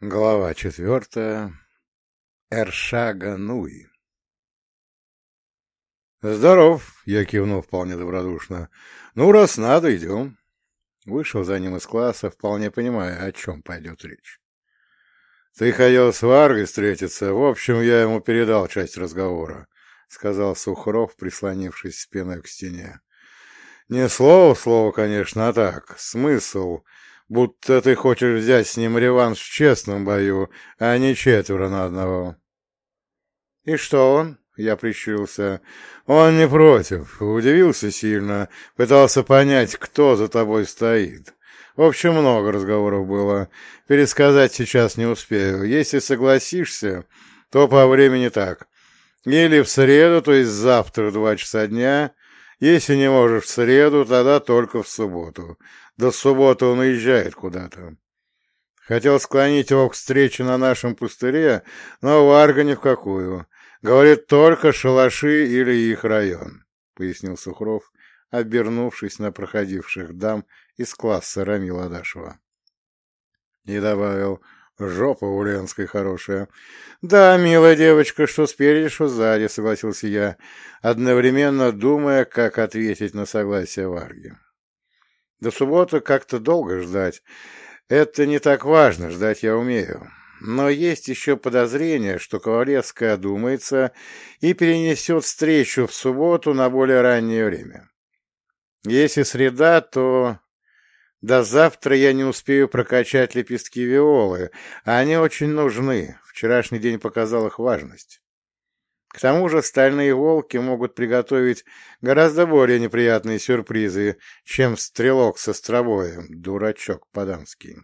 Глава четвертая. Эршага Нуи. «Здоров!» — я кивнул вполне добродушно. «Ну, раз надо, идем». Вышел за ним из класса, вполне понимая, о чем пойдет речь. «Ты хотел с Варгой встретиться. В общем, я ему передал часть разговора», — сказал Сухров, прислонившись спиной к стене. «Не слово слово, конечно, а так. Смысл, будто ты хочешь взять с ним реванш в честном бою, а не четверо на одного». «И что он?» Я прищурился. Он не против. Удивился сильно. Пытался понять, кто за тобой стоит. В общем, много разговоров было. Пересказать сейчас не успею. Если согласишься, то по времени так. Или в среду, то есть завтра, два часа дня. Если не можешь в среду, тогда только в субботу. До субботы он уезжает куда-то. Хотел склонить его к встрече на нашем пустыре, но Варга ни в какую. Говорит, только шалаши или их район, — пояснил Сухров, обернувшись на проходивших дам из класса Рамила Адашева. И добавил, жопа у хорошая. Да, милая девочка, что спереди, что сзади, — согласился я, одновременно думая, как ответить на согласие Варги. До субботы как-то долго ждать. Это не так важно, ждать я умею. Но есть еще подозрение, что Ковалевская одумается и перенесет встречу в субботу на более раннее время. Если среда, то до завтра я не успею прокачать лепестки виолы, а они очень нужны. Вчерашний день показал их важность. К тому же стальные волки могут приготовить гораздо более неприятные сюрпризы, чем стрелок со стробоем, дурачок поданский.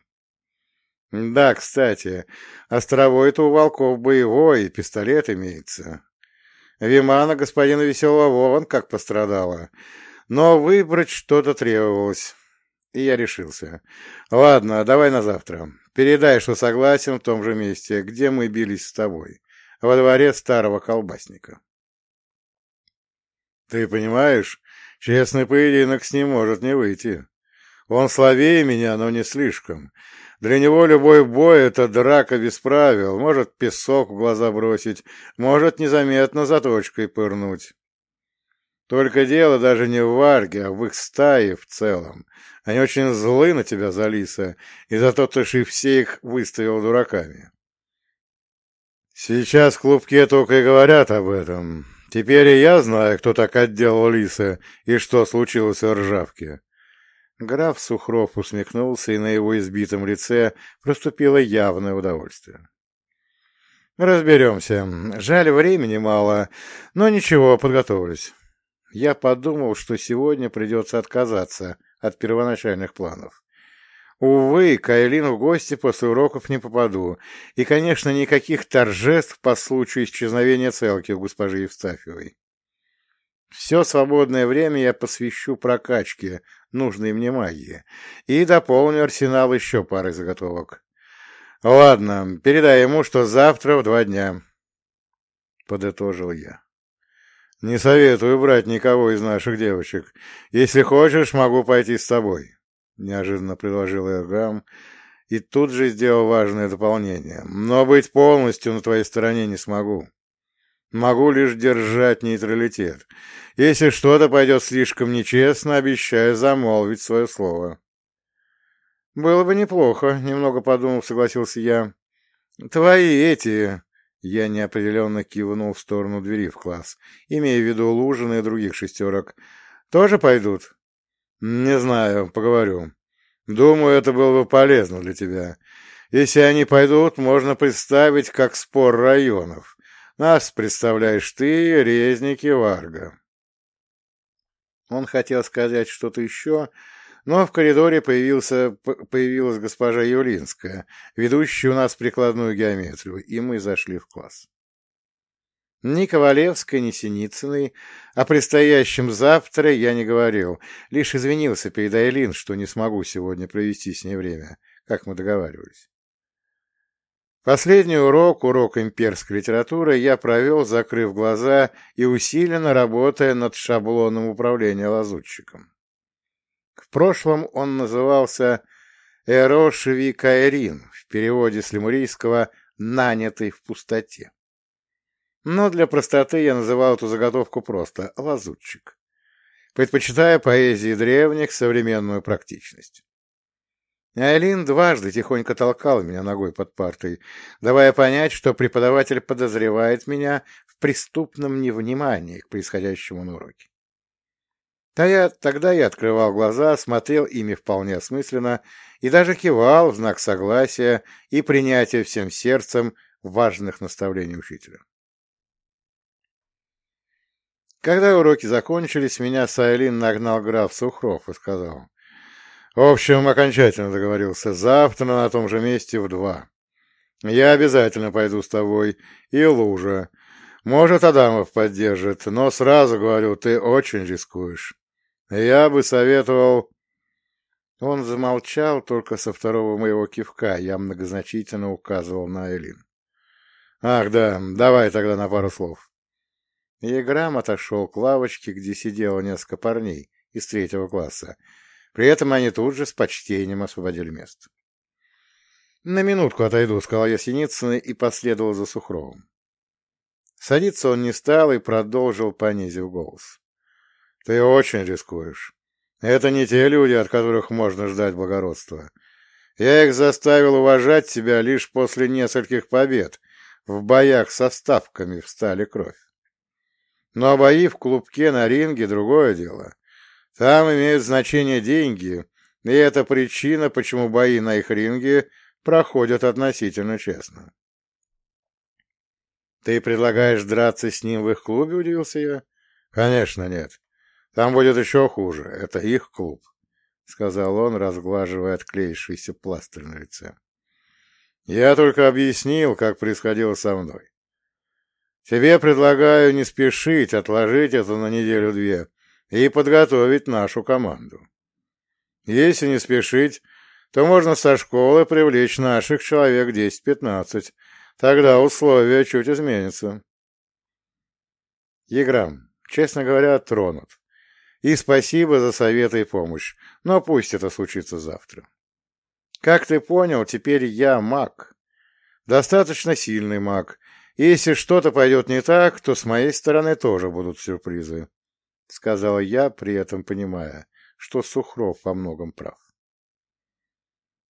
Да, кстати, островой-то у волков боевой, и пистолет имеется. Вимана господина Веселого вон как пострадала. Но выбрать что-то требовалось. И я решился. Ладно, давай на завтра. Передай, что согласен в том же месте, где мы бились с тобой. Во дворе старого колбасника. Ты понимаешь, честный поединок с ним может не выйти. Он слабее меня, но не слишком. Для него любой бой — это драка без правил, может песок в глаза бросить, может незаметно заточкой пырнуть. Только дело даже не в Варге, а в их стае в целом. Они очень злы на тебя, Залиса, и за то ты и все их выставил дураками. Сейчас клубки только и говорят об этом. Теперь и я знаю, кто так отделал Лиса и что случилось в Ржавке. Граф Сухров усмехнулся, и на его избитом лице проступило явное удовольствие. «Разберемся. Жаль, времени мало, но ничего, подготовлюсь. Я подумал, что сегодня придется отказаться от первоначальных планов. Увы, к Айлин в гости после уроков не попаду, и, конечно, никаких торжеств по случаю исчезновения целки у госпожи Евстафьевой. Все свободное время я посвящу прокачке нужной мне магии и дополню арсенал еще парой заготовок. Ладно, передай ему, что завтра в два дня. Подытожил я. Не советую брать никого из наших девочек. Если хочешь, могу пойти с тобой. Неожиданно предложил Эргам и тут же сделал важное дополнение. Но быть полностью на твоей стороне не смогу. Могу лишь держать нейтралитет. Если что-то пойдет слишком нечестно, обещаю замолвить свое слово. Было бы неплохо, немного подумав, согласился я. Твои эти... Я неопределенно кивнул в сторону двери в класс, имея в виду Лужина и других шестерок. Тоже пойдут? Не знаю, поговорю. Думаю, это было бы полезно для тебя. Если они пойдут, можно представить как спор районов. Нас представляешь ты, резники Варга. Он хотел сказать что-то еще, но в коридоре появился, появилась госпожа Юлинская, ведущая у нас прикладную геометрию, и мы зашли в класс. Ни Ковалевской, ни Синицыной о предстоящем завтра я не говорил, лишь извинился перед Айлин, что не смогу сегодня провести с ней время, как мы договаривались. Последний урок, урок имперской литературы, я провел, закрыв глаза и усиленно работая над шаблоном управления лазутчиком. В прошлом он назывался Эрошеви Каэрин, в переводе с лемурийского «нанятый в пустоте». Но для простоты я называл эту заготовку просто «лазутчик», предпочитая поэзии древних современную практичность. Айлин дважды тихонько толкал меня ногой под партой, давая понять, что преподаватель подозревает меня в преступном невнимании к происходящему на уроке. Тогда я открывал глаза, смотрел ими вполне осмысленно и даже кивал в знак согласия и принятия всем сердцем важных наставлений учителя. Когда уроки закончились, меня Сайлин нагнал граф Сухров и сказал, «В общем, окончательно договорился, завтра на том же месте в два. Я обязательно пойду с тобой, и Лужа. Может, Адамов поддержит, но сразу говорю, ты очень рискуешь. Я бы советовал...» Он замолчал только со второго моего кивка, я многозначительно указывал на Элин. «Ах, да, давай тогда на пару слов». И Грамм отошел к лавочке, где сидело несколько парней из третьего класса. При этом они тут же с почтением освободили место. «На минутку отойду», — сказал я Синицыной и последовал за Сухровым. Садиться он не стал и продолжил, понизив голос. «Ты очень рискуешь. Это не те люди, от которых можно ждать благородства. Я их заставил уважать тебя лишь после нескольких побед в боях со ставками в стали кровь. Но бои в клубке на ринге — другое дело. Там имеют значение деньги, и это причина, почему бои на их ринге проходят относительно честно. «Ты предлагаешь драться с ним в их клубе?» — удивился я. «Конечно нет. Там будет еще хуже. Это их клуб», — сказал он, разглаживая отклеившийся пластырь на лице. «Я только объяснил, как происходило со мной. Тебе предлагаю не спешить, отложить это на неделю-две и подготовить нашу команду. Если не спешить, то можно со школы привлечь наших человек 10-15. Тогда условия чуть изменятся. Еграм, честно говоря, тронут. И спасибо за советы и помощь, но пусть это случится завтра. Как ты понял, теперь я маг. Достаточно сильный маг, если что-то пойдет не так, то с моей стороны тоже будут сюрпризы, — сказал я, при этом понимая, что Сухров во многом прав.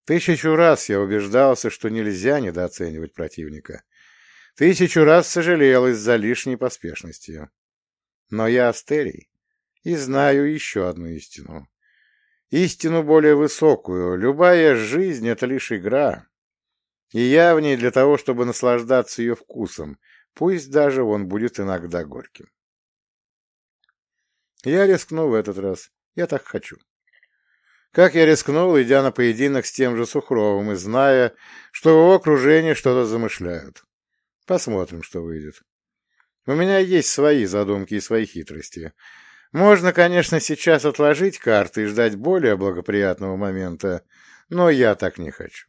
Тысячу раз я убеждался, что нельзя недооценивать противника. Тысячу раз сожалел из-за лишней поспешности. Но я Астерий и знаю еще одну истину. Истину более высокую. Любая жизнь — это лишь игра. И я в ней для того, чтобы наслаждаться ее вкусом, пусть даже он будет иногда горьким. Я рискну в этот раз. Я так хочу. Как я рискнул, идя на поединок с тем же Сухровым и зная, что в его окружении что-то замышляют. Посмотрим, что выйдет. У меня есть свои задумки и свои хитрости. Можно, конечно, сейчас отложить карты и ждать более благоприятного момента, но я так не хочу.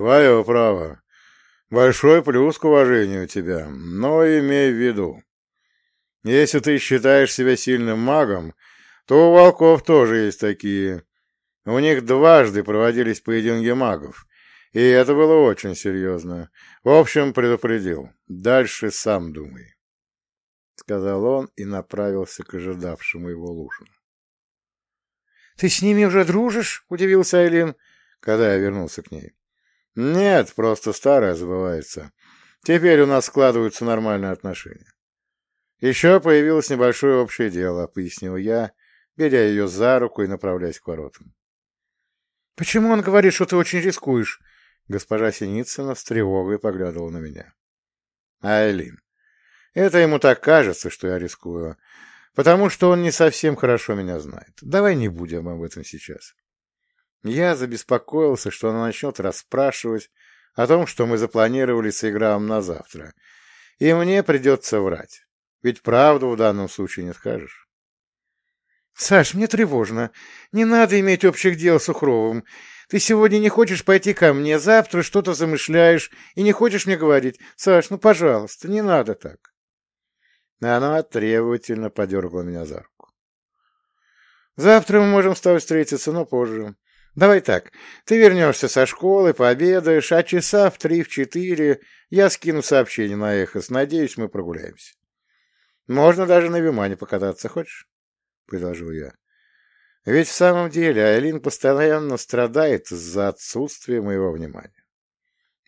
Твое право. Большой плюс к уважению тебя, но имей в виду. Если ты считаешь себя сильным магом, то у волков тоже есть такие. У них дважды проводились поединки магов, и это было очень серьезно. В общем, предупредил. Дальше сам думай. — сказал он и направился к ожидавшему его Лушину. — Ты с ними уже дружишь? — удивился Айлин, когда я вернулся к ней. Нет, просто старое забывается. Теперь у нас складываются нормальные отношения. Еще появилось небольшое общее дело, пояснил я, беря ее за руку и направляясь к воротам. Почему он говорит, что ты очень рискуешь? Госпожа Синицына с тревогой поглядывала на меня. Айлин, это ему так кажется, что я рискую, потому что он не совсем хорошо меня знает. Давай не будем об этом сейчас. Я забеспокоился, что она начнет расспрашивать о том, что мы запланировали с Играем на завтра, и мне придется врать, ведь правду в данном случае не скажешь. — Саш, мне тревожно. Не надо иметь общих дел с Ухровым. Ты сегодня не хочешь пойти ко мне, завтра что-то замышляешь и не хочешь мне говорить. Саш, ну, пожалуйста, не надо так. Она требовательно подергала меня за руку. Завтра мы можем с тобой встретиться, но позже. Давай так, ты вернешься со школы, пообедаешь, а часа в три, в четыре я скину сообщение на эхос. Надеюсь, мы прогуляемся. Можно даже на Вимане покататься, хочешь? — предложил я. Ведь в самом деле Айлин постоянно страдает из-за отсутствия моего внимания.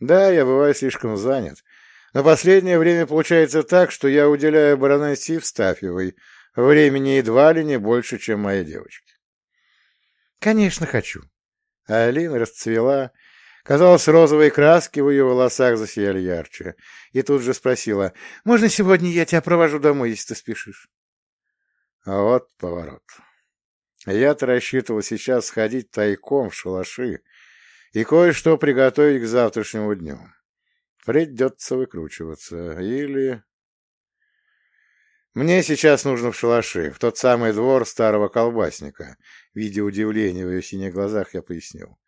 Да, я бываю слишком занят, но последнее время получается так, что я уделяю баронессе Евстафьевой времени едва ли не больше, чем моей девочке. Конечно, хочу. А Алина расцвела. Казалось, розовые краски в ее волосах засияли ярче. И тут же спросила, «Можно сегодня я тебя провожу домой, если ты спешишь?» А вот поворот. Я-то рассчитывал сейчас сходить тайком в шалаши и кое-что приготовить к завтрашнему дню. Придется выкручиваться. Или... Мне сейчас нужно в шалаши, в тот самый двор старого колбасника. Видя удивление в ее синих глазах, я пояснил.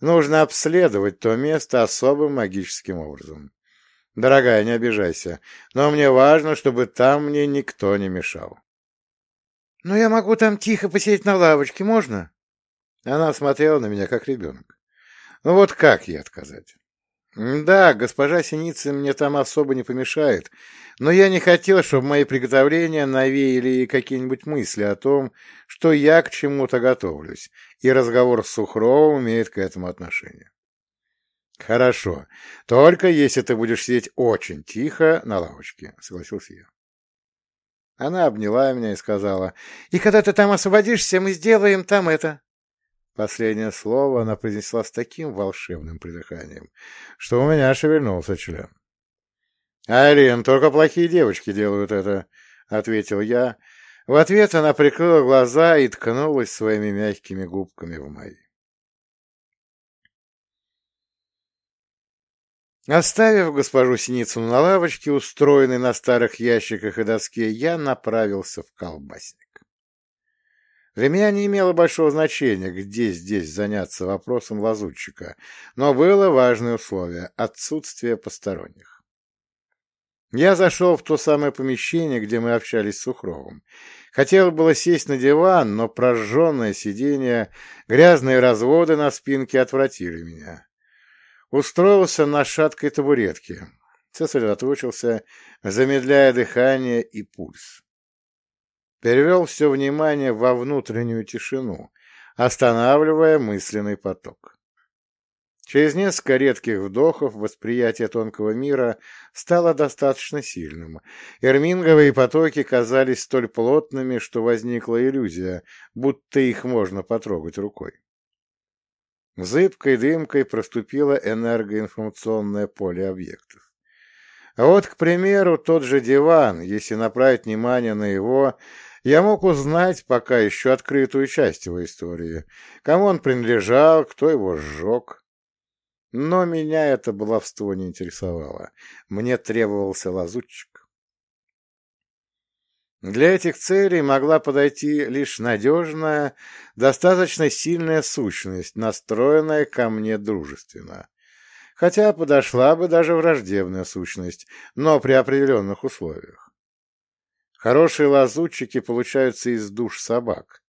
Нужно обследовать то место особым магическим образом. Дорогая, не обижайся, но мне важно, чтобы там мне никто не мешал. — Ну, я могу там тихо посидеть на лавочке, можно? Она смотрела на меня, как ребенок. Ну вот как ей отказать? Да, госпожа Синицын мне там особо не помешает, но я не хотел, чтобы мои приготовления навеяли какие-нибудь мысли о том, что я к чему-то готовлюсь, и разговор с Сухровым имеет к этому отношение. Хорошо, только если ты будешь сидеть очень тихо на лавочке, согласился я. Она обняла меня и сказала, и когда ты там освободишься, мы сделаем там это. Последнее слово она произнесла с таким волшебным придыханием, что у меня шевельнулся член. «Айлин, только плохие девочки делают это», — ответил я. В ответ она прикрыла глаза и ткнулась своими мягкими губками в мои. Оставив госпожу Синицыну на лавочке, устроенной на старых ящиках и доске, я направился в колбасник. Для меня не имело большого значения, где здесь заняться вопросом лазутчика, но было важное условие — отсутствие посторонних. Я зашел в то самое помещение, где мы общались с Сухровым. Хотел было сесть на диван, но прожженное сиденье, грязные разводы на спинке отвратили меня. Устроился на шаткой табуретке, сосредоточился, замедляя дыхание и пульс перевел все внимание во внутреннюю тишину, останавливая мысленный поток. Через несколько редких вдохов восприятие тонкого мира стало достаточно сильным. Эрминговые потоки казались столь плотными, что возникла иллюзия, будто их можно потрогать рукой. Зыбкой дымкой проступило энергоинформационное поле объектов. Вот, к примеру, тот же диван, если направить внимание на его, я мог узнать пока еще открытую часть его истории, кому он принадлежал, кто его сжег. Но меня это баловство не интересовало. Мне требовался лазутчик. Для этих целей могла подойти лишь надежная, достаточно сильная сущность, настроенная ко мне дружественно. Хотя подошла бы даже враждебная сущность, но при определенных условиях. Хорошие лазутчики получаются из душ собак.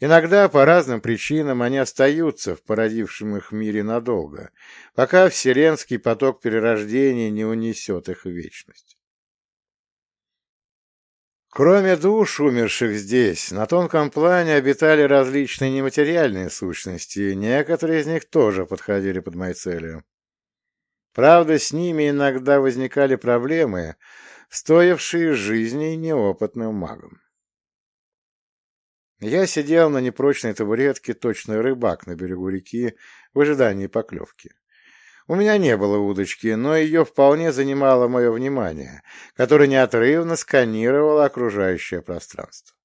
Иногда по разным причинам они остаются в породившем их мире надолго, пока вселенский поток перерождения не унесет их в вечность. Кроме душ, умерших здесь, на тонком плане обитали различные нематериальные сущности, некоторые из них тоже подходили под мои цели. Правда, с ними иногда возникали проблемы, стоившие жизни неопытным магам. Я сидел на непрочной табуретке, точно рыбак на берегу реки, в ожидании поклевки. У меня не было удочки, но ее вполне занимало мое внимание, которое неотрывно сканировало окружающее пространство.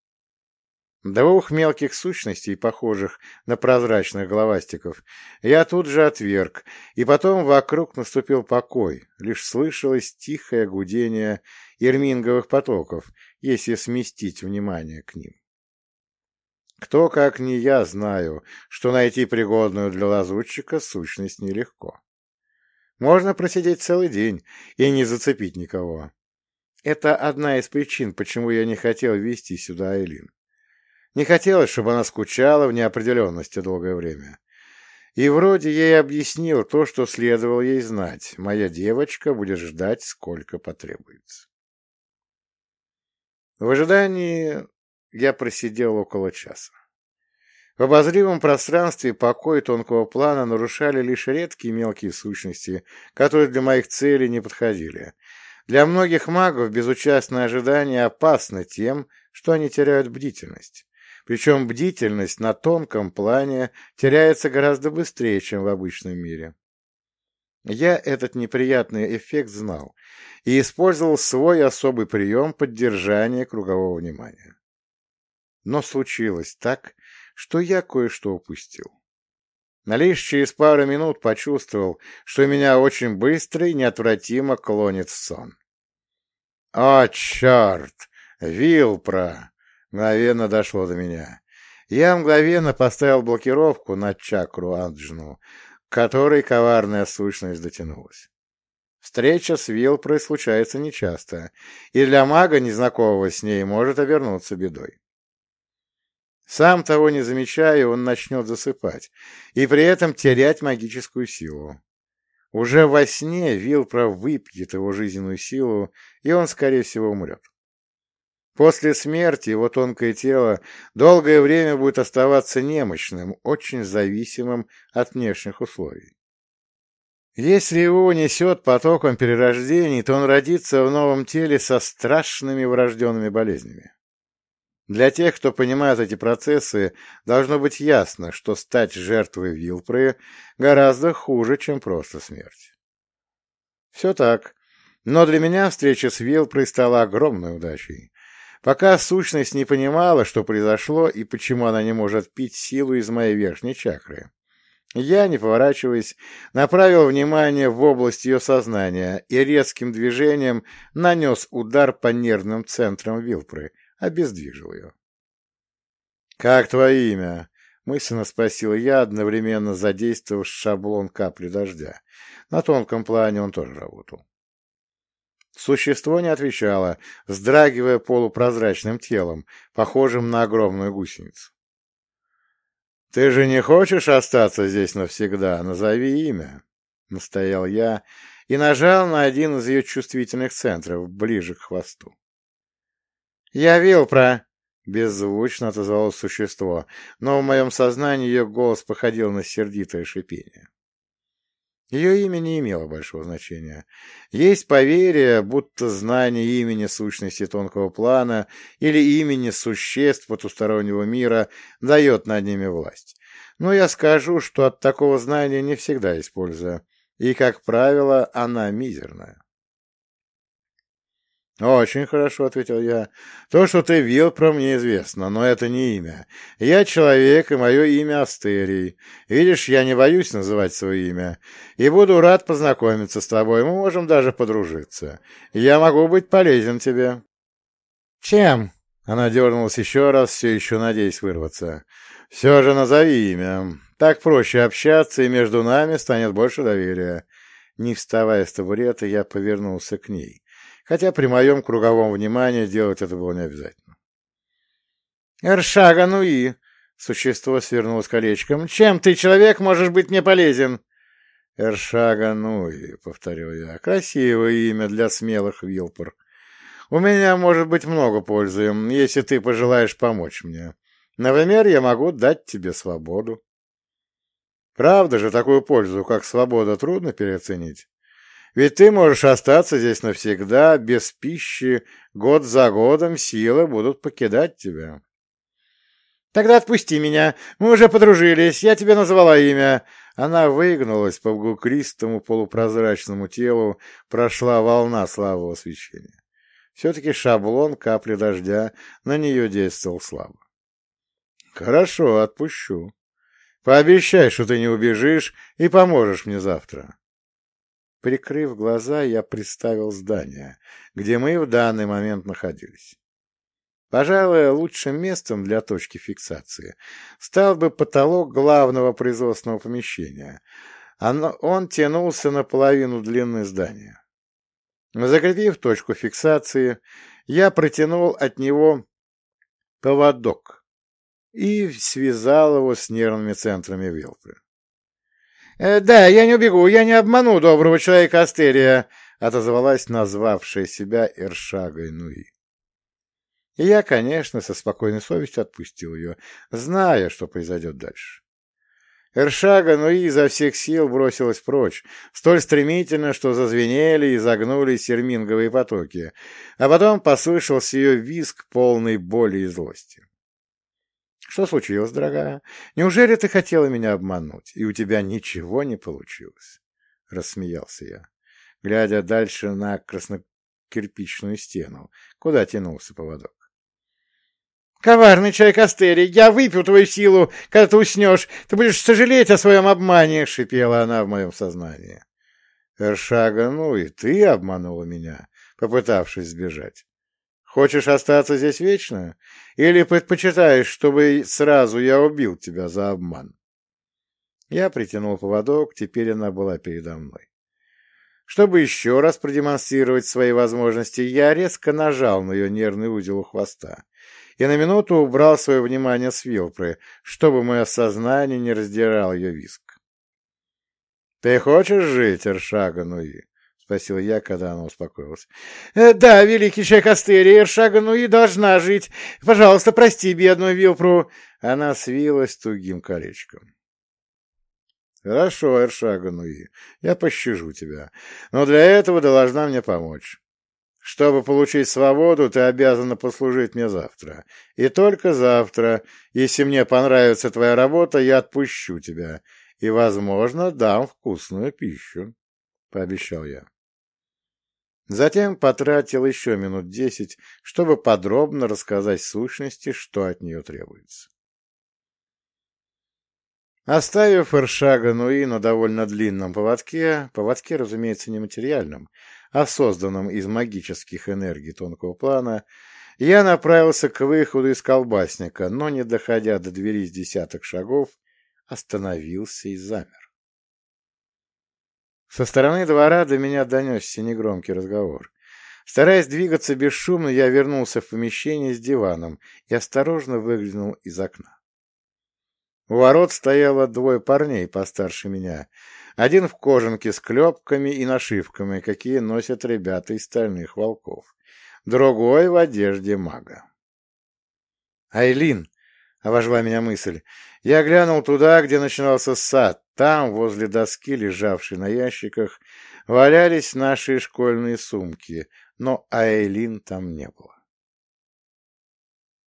Двух мелких сущностей, похожих на прозрачных головастиков, я тут же отверг, и потом вокруг наступил покой, лишь слышалось тихое гудение ирминговых потоков, если сместить внимание к ним. Кто, как не я, знаю, что найти пригодную для лазутчика сущность нелегко. Можно просидеть целый день и не зацепить никого. Это одна из причин, почему я не хотел вести сюда Айлин. Не хотелось, чтобы она скучала в неопределенности долгое время. И вроде ей объяснил то, что следовало ей знать. Моя девочка будет ждать, сколько потребуется. В ожидании я просидел около часа. В обозримом пространстве покой тонкого плана нарушали лишь редкие мелкие сущности, которые для моих целей не подходили. Для многих магов безучастное ожидание опасно тем, что они теряют бдительность. Причем бдительность на тонком плане теряется гораздо быстрее, чем в обычном мире. Я этот неприятный эффект знал и использовал свой особый прием поддержания кругового внимания. Но случилось так, что я кое-что упустил. Но лишь через пару минут почувствовал, что меня очень быстро и неотвратимо клонит в сон. «О, черт! Вилпра!» Мгновенно дошло до меня. Я мгновенно поставил блокировку на чакру Анджину, к которой коварная сущность дотянулась. Встреча с Вилпрой случается нечасто, и для мага, незнакомого с ней, может обернуться бедой. Сам того не замечая, он начнет засыпать, и при этом терять магическую силу. Уже во сне Вилпра выпьет его жизненную силу, и он, скорее всего, умрет. После смерти его тонкое тело долгое время будет оставаться немощным, очень зависимым от внешних условий. Если его несет потоком перерождений, то он родится в новом теле со страшными врожденными болезнями. Для тех, кто понимает эти процессы, должно быть ясно, что стать жертвой Вилпры гораздо хуже, чем просто смерть. Все так, но для меня встреча с Вилпрой стала огромной удачей. Пока сущность не понимала, что произошло и почему она не может пить силу из моей верхней чакры. Я, не поворачиваясь, направил внимание в область ее сознания и резким движением нанес удар по нервным центрам Вилпры — обездвижил ее. «Как твое имя?» — мысленно спросил я, одновременно задействовав шаблон капли дождя. На тонком плане он тоже работал. Существо не отвечало, вздрагивая полупрозрачным телом, похожим на огромную гусеницу. «Ты же не хочешь остаться здесь навсегда? Назови имя!» — настоял я и нажал на один из ее чувствительных центров, ближе к хвосту. «Я Вилпра!» — беззвучно отозвалось существо, но в моем сознании ее голос походил на сердитое шипение. Ее имя не имело большого значения. Есть поверье, будто знание имени сущности тонкого плана или имени существ потустороннего мира дает над ними власть. Но я скажу, что от такого знания не всегда есть польза, и, как правило, она мизерная. «Очень хорошо», — ответил я. «То, что ты вил, про мне известно, но это не имя. Я человек, и мое имя Астерий. Видишь, я не боюсь называть свое имя. И буду рад познакомиться с тобой, мы можем даже подружиться. Я могу быть полезен тебе». «Чем?» — она дернулась еще раз, все еще надеясь вырваться. «Все же назови имя. Так проще общаться, и между нами станет больше доверия». Не вставая с табурета, я повернулся к ней хотя при моем круговом внимании делать это было не обязательно. «Эршага, ну и...» — существо свернулось колечком. «Чем ты, человек, можешь быть мне полезен?» «Эршага, ну и...» — повторил я. «Красивое имя для смелых вилпор. У меня может быть много пользы, если ты пожелаешь помочь мне. Например, я могу дать тебе свободу». Правда же, такую пользу, как свобода, трудно переоценить. Ведь ты можешь остаться здесь навсегда, без пищи, год за годом силы будут покидать тебя. Тогда отпусти меня, мы уже подружились, я тебе назвала имя. Она выгнулась по бугукристому полупрозрачному телу, прошла волна слабого свечения. Все-таки шаблон капли дождя на нее действовал слабо. Хорошо, отпущу. Пообещай, что ты не убежишь и поможешь мне завтра. Прикрыв глаза, я представил здание, где мы в данный момент находились. Пожалуй, лучшим местом для точки фиксации стал бы потолок главного производственного помещения. Он тянулся на половину длины здания. Закрепив точку фиксации, я протянул от него поводок, и связал его с нервными центрами Вилпы. «Э, «Да, я не убегу, я не обману доброго человека Астерия», — отозвалась назвавшая себя Эршагой Нуи. И я, конечно, со спокойной совестью отпустил ее, зная, что произойдет дальше. Эршага Нуи изо всех сил бросилась прочь, столь стремительно, что зазвенели и загнулись серминговые потоки, а потом послышался ее визг полной боли и злости. «Что случилось, дорогая? Неужели ты хотела меня обмануть, и у тебя ничего не получилось?» — рассмеялся я, глядя дальше на краснокирпичную стену, куда тянулся поводок. «Коварный человек Астерий, я выпью твою силу, когда ты уснешь. Ты будешь сожалеть о своем обмане!» — шипела она в моем сознании. «Эршага, ну и ты обманула меня, попытавшись сбежать. Хочешь остаться здесь вечно? Или предпочитаешь, чтобы сразу я убил тебя за обман?» Я притянул поводок, теперь она была передо мной. Чтобы еще раз продемонстрировать свои возможности, я резко нажал на ее нервный узел у хвоста и на минуту убрал свое внимание с Вилпры, чтобы мое сознание не раздирал ее виск. — Ты хочешь жить, Эршага Нуи? — спросил я, когда она успокоилась. «Э, — Да, великий человек Астерия, Эршага Нуи должна жить. Пожалуйста, прости бедную Вилпру. Она свилась тугим колечком. — Хорошо, Эршага Нуи, я пощажу тебя, но для этого ты должна мне помочь. Чтобы получить свободу, ты обязана послужить мне завтра. И только завтра, если мне понравится твоя работа, я отпущу тебя и, возможно, дам вкусную пищу, — пообещал я. Затем потратил еще минут десять, чтобы подробно рассказать сущности, что от нее требуется. Оставив Эршага Нуи на довольно длинном поводке, поводке, разумеется, нематериальном, а созданном из магических энергий тонкого плана, я направился к выходу из колбасника, но, не доходя до двери с десяток шагов, остановился и замер. Со стороны двора до меня донесся негромкий разговор. Стараясь двигаться бесшумно, я вернулся в помещение с диваном и осторожно выглянул из окна. У ворот стояло двое парней постарше меня, один в кожанке с клепками и нашивками, какие носят ребята из стальных волков. Другой в одежде мага. «Айлин!» — обожгла меня мысль. Я глянул туда, где начинался сад. Там, возле доски, лежавшей на ящиках, валялись наши школьные сумки, но Айлин там не было.